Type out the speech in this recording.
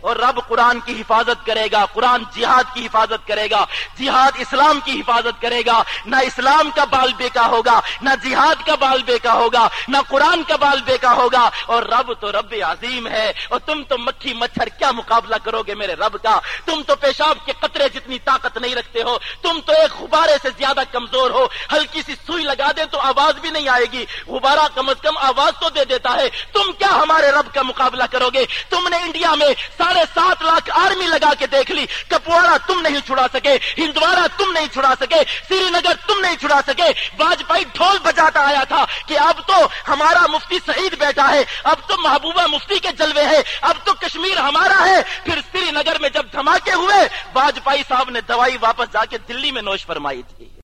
اور رب قرآن کی حفاظت کرے گا، قرآن جہاد کی حفاظت کرے گا، جہاد اسلام کی حفاظت کرے گا۔ نہ اسلام کا بال بیکا ہوگا، نہ جہاد کا بال بیکا ہوگا، نہ قرآن کا بال بیکا ہوگا۔ اور رب تو رب عظیم ہے، اور تم تو مکھی مچھر، کیا مقابلہ کرو گے میرے رب کا؟ تم تو پیشاب کے قطرے جتنی طاقت نہیں رکھتے ہو، تم تو ایک غبارے سے زیادہ کمزور ہو۔ ہلکی سی سوئی لگا دیں تو آواز بھی نہیں آئے گی۔ غبارہ کم از کم آواز تو دے دیتا ہے۔ تم کیا ہمارے رب کا مقابلہ کرو گے؟ تم نے انڈیا میں ساڑھے سات لاکھ آرمی لگا کے دیکھ لی کپواڑا تم نہیں چھڑا سکے ہندوارا تم نہیں چھڑا سکے، سری نگر تم نہیں چھڑا سکے۔ واجپئی ڈھول بجاتا آیا تھا کہ اب تو ہمارا مفتی سعید بیٹا ہے، اب تو محبوبہ مفتی کے جلوے ہے اب تو کشمیر ہمارا ہے۔ پھر سری نگر میں جب دھماکے ہوئے واجپئی صاحب نے دوائی واپس جا کے دلی میں نوش فرمائی تھی۔